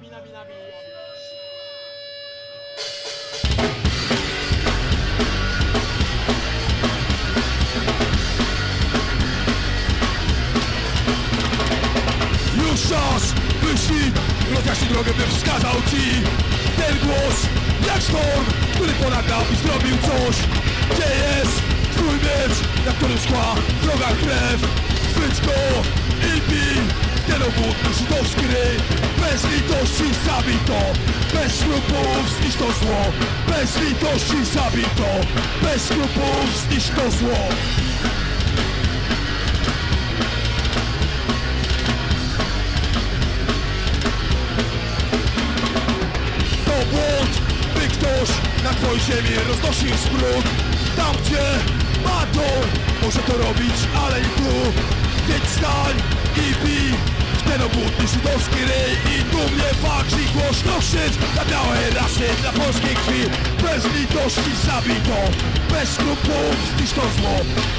nabi, nabi, nabi. Już czas, myśli, rozjaśni drogę, bym wskazał ci Ten głos, jak sztorm, który ponad nami zrobił coś. Gdzie jest twój miecz, na którym szkła wroga krew? Chwyć go i bij, ten obłód żydowski ryj Bez litości zabij to, bez skrupów zniszcz to zło. Bez litości zabij to, bez skrupów zniszcz to zło. To błąd, by ktoś na twojej ziemi roznosił smród. Tam gdzie ma to, może to robić, ale nie tu w ten obłudny żydowski ryj I dumnie walcz i głośno krzycz. Dla białej rasy, dla polskiej krwi. Bez litości zabij to. Bez skrupów zniszcz to zło.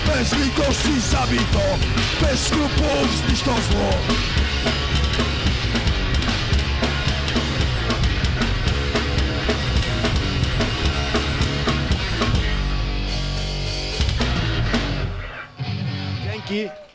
Bez litości zabij to. Bez skrupów zniszcz to zło. Dzięki.